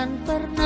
takkan pernah